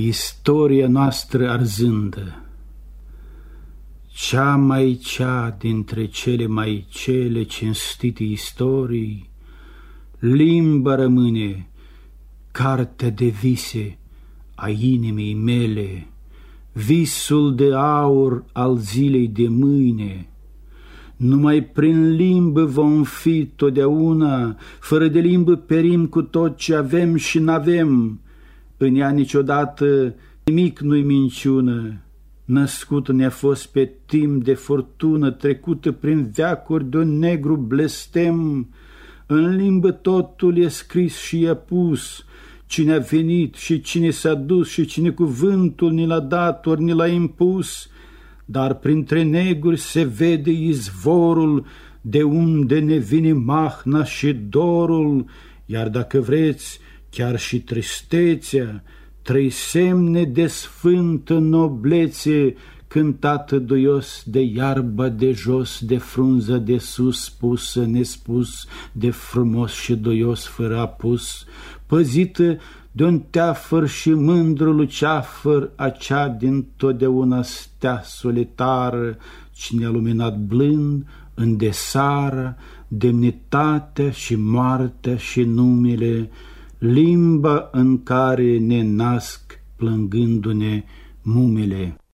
istoria noastră arzândă, cea mai cea dintre cele mai cele cinstite istorii, limba rămâne, cartea de vise a inimii mele, visul de aur al zilei de mâine. Numai prin limbă vom fi totdeauna, fără de limbă perim cu tot ce avem și n-avem, în ea niciodată nimic nu-i minciună. Născut ne-a fost pe timp de furtună, trecută prin veacuri de un negru blestem. În limbă totul e scris și e pus, cine a venit și cine s-a dus și cine cuvântul ni l-a dat ori ni l-a impus, dar printre neguri se vede izvorul de unde ne vine mahna și dorul, iar dacă vreți, chiar și tristețea, trei semne de sfântă noblețe, cântată duios de iarbă de jos, de frunză de sus, spusă, nespus, de frumos și duios fără apus, păzită de un teafăr și mândru luceafăr, acea din totdeauna stea solitară, cine a luminat blând în desară, demnitatea și moartea și numele, limba în care ne nasc plângându-ne mumele.